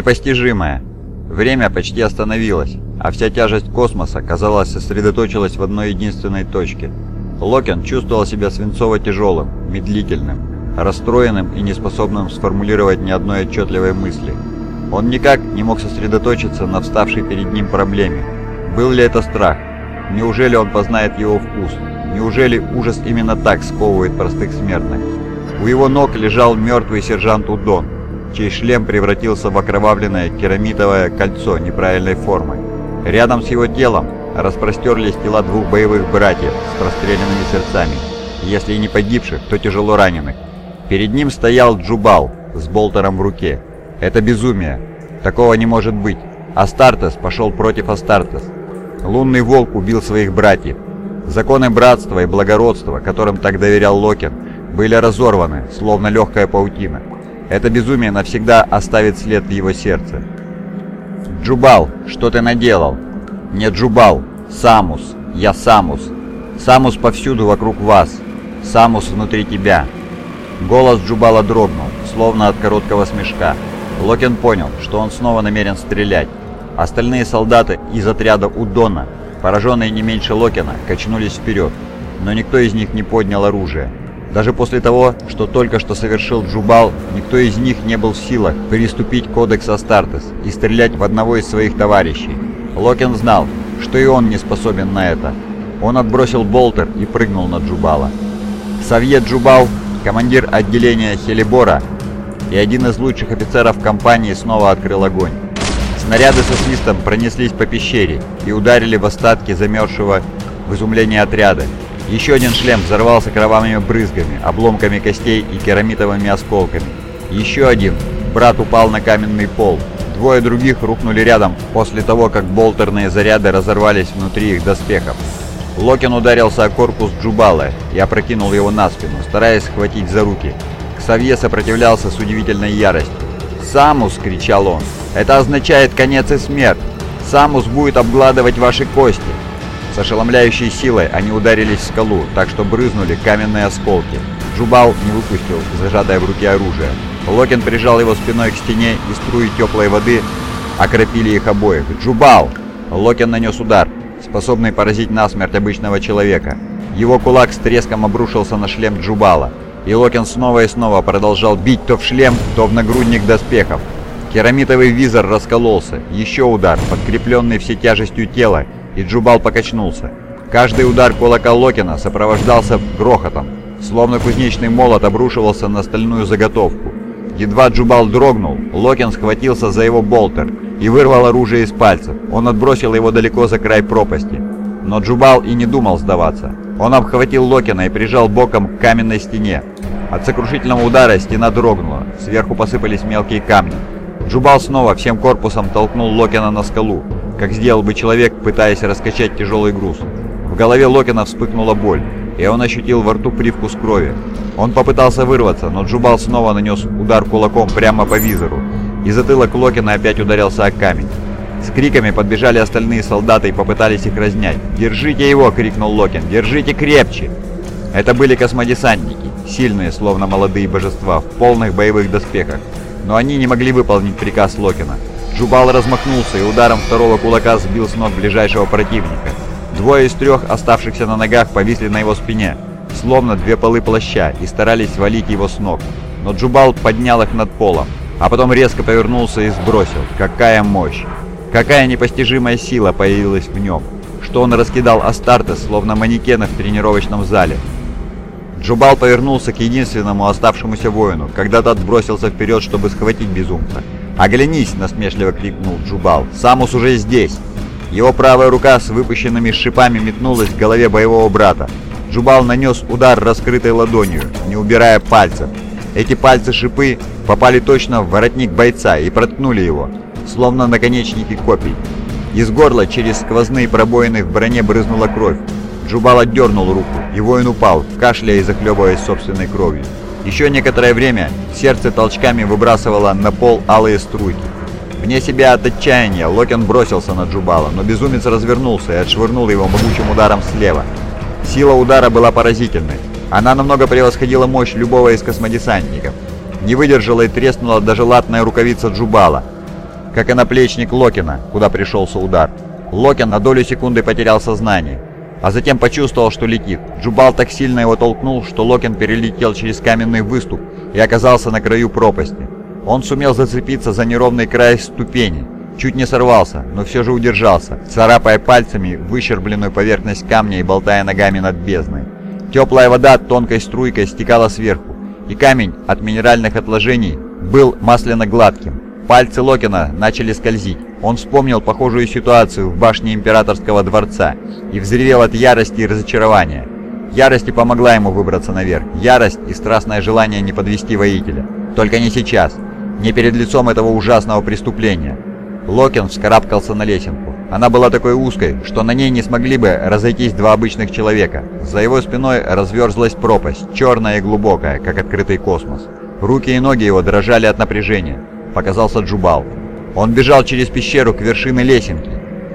Непостижимое. Время почти остановилось, а вся тяжесть космоса, казалось, сосредоточилась в одной единственной точке. Локен чувствовал себя свинцово-тяжелым, медлительным, расстроенным и неспособным сформулировать ни одной отчетливой мысли. Он никак не мог сосредоточиться на вставшей перед ним проблеме. Был ли это страх? Неужели он познает его вкус? Неужели ужас именно так сковывает простых смертных? У его ног лежал мертвый сержант Удон, чей шлем превратился в окровавленное керамитовое кольцо неправильной формы. Рядом с его телом распростерлись тела двух боевых братьев с простреленными сердцами, если и не погибших, то тяжело раненых. Перед ним стоял Джубал с болтером в руке. Это безумие. Такого не может быть. Астартес пошел против Астартес. Лунный волк убил своих братьев. Законы братства и благородства, которым так доверял Локин, были разорваны, словно легкая паутина. Это безумие навсегда оставит след в его сердце. «Джубал, что ты наделал?» «Не Джубал, Самус, я Самус. Самус повсюду вокруг вас. Самус внутри тебя». Голос Джубала дрогнул, словно от короткого смешка. Локин понял, что он снова намерен стрелять. Остальные солдаты из отряда Удона, пораженные не меньше Локина, качнулись вперед, но никто из них не поднял оружие. Даже после того, что только что совершил Джубал, никто из них не был в силах переступить кодекс Астартес и стрелять в одного из своих товарищей. Локин знал, что и он не способен на это. Он отбросил болтер и прыгнул на Джубала. Савьет Джубал командир отделения Хелибора и один из лучших офицеров компании снова открыл огонь. Снаряды со свистом пронеслись по пещере и ударили в остатки замерзшего в изумлении отряда. Еще один шлем взорвался кровавыми брызгами, обломками костей и керамитовыми осколками. Еще один. Брат упал на каменный пол. Двое других рухнули рядом после того, как болтерные заряды разорвались внутри их доспехов. Локин ударился о корпус Джубала и опрокинул его на спину, стараясь схватить за руки. Ксавье сопротивлялся с удивительной яростью. «Самус!» — кричал он. «Это означает конец и смерть! Самус будет обгладывать ваши кости!» Ошеломляющей силой они ударились в скалу, так что брызнули каменные осколки. Джубал не выпустил зажатое в руке оружие. Локин прижал его спиной к стене, и струи теплой воды окропили их обоих. «Джубал!» Локин нанес удар способный поразить насмерть обычного человека. Его кулак с треском обрушился на шлем Джубала, и Локин снова и снова продолжал бить то в шлем, то в нагрудник доспехов. Керамитовый визор раскололся, еще удар, подкрепленный всей тяжестью тела, и Джубал покачнулся. Каждый удар кулака Локина сопровождался грохотом, словно кузнечный молот обрушивался на стальную заготовку. Едва Джубал дрогнул, Локин схватился за его болтер и вырвал оружие из пальцев. Он отбросил его далеко за край пропасти. Но Джубал и не думал сдаваться. Он обхватил Локина и прижал боком к каменной стене. От сокрушительного удара стена дрогнула, сверху посыпались мелкие камни. Джубал снова всем корпусом толкнул Локина на скалу, как сделал бы человек, пытаясь раскачать тяжелый груз. В голове Локина вспыхнула боль, и он ощутил во рту привкус крови. Он попытался вырваться, но Джубал снова нанес удар кулаком прямо по визору, и затылок Локина опять ударился о камень. С криками подбежали остальные солдаты и попытались их разнять. «Держите его!» — крикнул Локин. «Держите крепче!» Это были космодесантники, сильные, словно молодые божества, в полных боевых доспехах. Но они не могли выполнить приказ Локина. Джубал размахнулся и ударом второго кулака сбил с ног ближайшего противника. Двое из трех, оставшихся на ногах, повисли на его спине, словно две полы плаща, и старались свалить его с ног. Но Джубал поднял их над полом а потом резко повернулся и сбросил. Какая мощь! Какая непостижимая сила появилась в нем, что он раскидал Астартес, словно манекены в тренировочном зале. Джубал повернулся к единственному оставшемуся воину, когда тот бросился вперед, чтобы схватить безумца. «Оглянись!» — насмешливо крикнул Джубал. «Самус уже здесь!» Его правая рука с выпущенными шипами метнулась к голове боевого брата. Джубал нанес удар раскрытой ладонью, не убирая пальцев. Эти пальцы-шипы попали точно в воротник бойца и проткнули его, словно наконечники копий. Из горла через сквозные пробоины в броне брызнула кровь. Джубал отдернул руку, и воин упал, кашляя и захлебываясь собственной кровью. Еще некоторое время сердце толчками выбрасывало на пол алые струйки. Вне себя от отчаяния Локен бросился на Джубала, но безумец развернулся и отшвырнул его могучим ударом слева. Сила удара была поразительной. Она намного превосходила мощь любого из космодесантников. Не выдержала и треснула даже латная рукавица Джубала. как и наплечник Локина, куда пришелся удар. Локин на долю секунды потерял сознание, а затем почувствовал, что летит. Джубал так сильно его толкнул, что Локин перелетел через каменный выступ и оказался на краю пропасти. Он сумел зацепиться за неровный край ступени, чуть не сорвался, но все же удержался, царапая пальцами выщербленную поверхность камня и болтая ногами над бездной. Теплая вода тонкой струйкой стекала сверху, и камень от минеральных отложений был масляно-гладким. Пальцы Локина начали скользить. Он вспомнил похожую ситуацию в башне Императорского дворца и взревел от ярости и разочарования. Ярость и помогла ему выбраться наверх. Ярость и страстное желание не подвести воителя. Только не сейчас. Не перед лицом этого ужасного преступления. Локин вскарабкался на лесенку. Она была такой узкой, что на ней не смогли бы разойтись два обычных человека. За его спиной разверзлась пропасть, черная и глубокая, как открытый космос. Руки и ноги его дрожали от напряжения. Показался Джубал. Он бежал через пещеру к вершине лесенки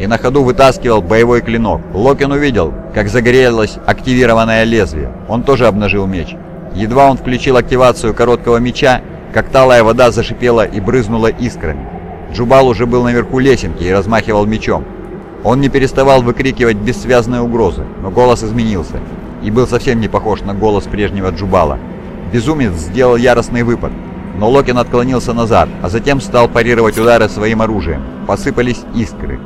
и на ходу вытаскивал боевой клинок. Локин увидел, как загорелось активированное лезвие. Он тоже обнажил меч. Едва он включил активацию короткого меча, как талая вода зашипела и брызнула искрами. Джубал уже был наверху лесенки и размахивал мечом. Он не переставал выкрикивать бессвязные угрозы, но голос изменился и был совсем не похож на голос прежнего Джубала. Безумец сделал яростный выпад, но Локин отклонился назад, а затем стал парировать удары своим оружием. Посыпались искры,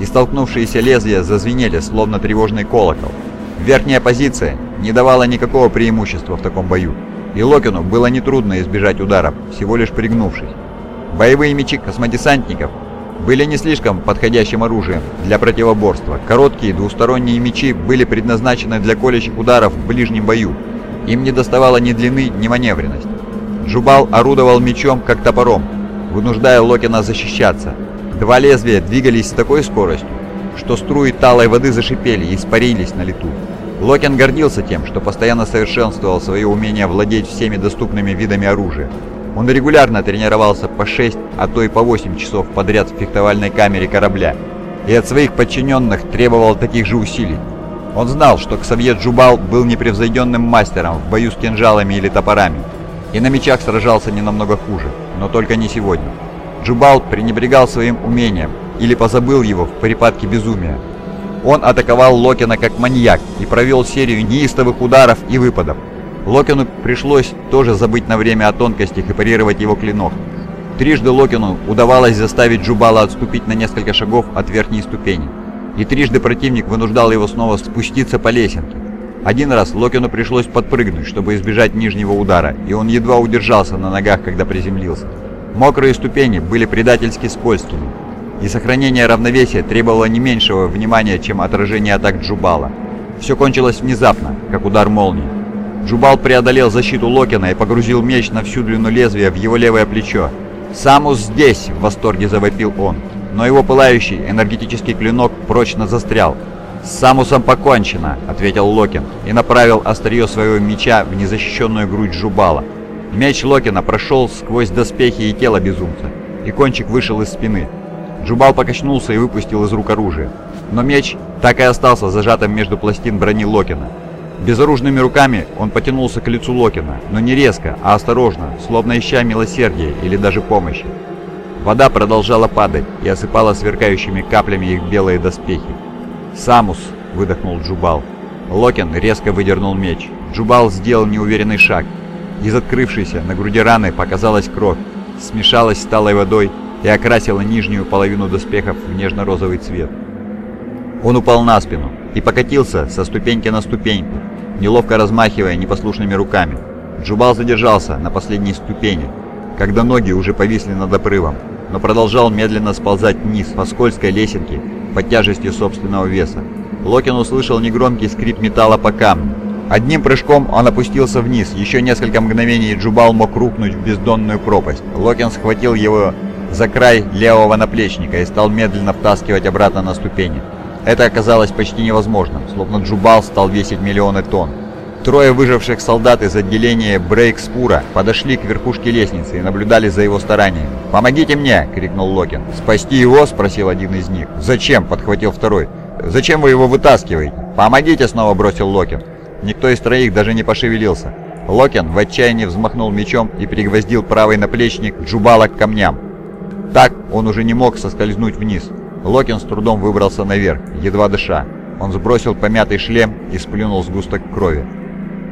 и столкнувшиеся лезвия зазвенели, словно тревожный колокол. Верхняя позиция не давала никакого преимущества в таком бою, и Локину было нетрудно избежать ударов, всего лишь пригнувшись. Боевые мечи космодесантников были не слишком подходящим оружием для противоборства. Короткие двусторонние мечи были предназначены для колющих ударов в ближнем бою. Им не доставало ни длины, ни маневренности. Джубал орудовал мечом, как топором, вынуждая Локина защищаться. Два лезвия двигались с такой скоростью, что струи талой воды зашипели и испарились на лету. Локин гордился тем, что постоянно совершенствовал свое умение владеть всеми доступными видами оружия. Он регулярно тренировался по 6, а то и по 8 часов подряд в фехтовальной камере корабля, и от своих подчиненных требовал таких же усилий. Он знал, что Ксавье Джубал был непревзойденным мастером в бою с кинжалами или топорами, и на мечах сражался не намного хуже, но только не сегодня. Джубал пренебрегал своим умением или позабыл его в припадке безумия. Он атаковал Локина как маньяк и провел серию неистовых ударов и выпадов. Локину пришлось тоже забыть на время о тонкостях и парировать его клинок. Трижды Локину удавалось заставить Джубала отступить на несколько шагов от верхней ступени. И трижды противник вынуждал его снова спуститься по лесенке. Один раз Локину пришлось подпрыгнуть, чтобы избежать нижнего удара, и он едва удержался на ногах, когда приземлился. Мокрые ступени были предательски скользкими, и сохранение равновесия требовало не меньшего внимания, чем отражение атак Джубала. Все кончилось внезапно, как удар молнии. Джубал преодолел защиту Локина и погрузил меч на всю длину лезвия в его левое плечо. «Самус здесь!» — в восторге завопил он. Но его пылающий энергетический клинок прочно застрял. «С Самусом покончено!» — ответил Локин и направил острие своего меча в незащищенную грудь Джубала. Меч Локина прошел сквозь доспехи и тело безумца, и кончик вышел из спины. Джубал покачнулся и выпустил из рук оружие. Но меч так и остался зажатым между пластин брони Локина. Безоружными руками он потянулся к лицу Локина, но не резко, а осторожно, словно ища милосердия или даже помощи. Вода продолжала падать и осыпала сверкающими каплями их белые доспехи. «Самус!» — выдохнул Джубал. Локин резко выдернул меч. Джубал сделал неуверенный шаг. Из открывшейся на груди раны показалась кровь, смешалась с талой водой и окрасила нижнюю половину доспехов в нежно-розовый цвет. Он упал на спину и покатился со ступеньки на ступеньку, неловко размахивая непослушными руками. Джубал задержался на последней ступени, когда ноги уже повисли над обрывом, но продолжал медленно сползать вниз по скользкой лесенке под тяжестью собственного веса. Локин услышал негромкий скрип металла по камню. Одним прыжком он опустился вниз, еще несколько мгновений Джубал мог рухнуть в бездонную пропасть. Локин схватил его за край левого наплечника и стал медленно втаскивать обратно на ступени. Это оказалось почти невозможным, словно Джубал стал весить миллионы тонн. Трое выживших солдат из отделения Брейкспура подошли к верхушке лестницы и наблюдали за его стараниями. «Помогите мне!» — крикнул Локин. «Спасти его?» — спросил один из них. «Зачем?» — подхватил второй. «Зачем вы его вытаскиваете?» «Помогите!» — снова бросил Локин. Никто из троих даже не пошевелился. Локин в отчаянии взмахнул мечом и пригвоздил правый наплечник Джубала к камням. Так он уже не мог соскользнуть вниз. Локин с трудом выбрался наверх, едва дыша. Он сбросил помятый шлем и сплюнул сгусток крови.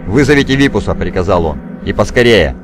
«Вызовите Випуса!» — приказал он. «И поскорее!»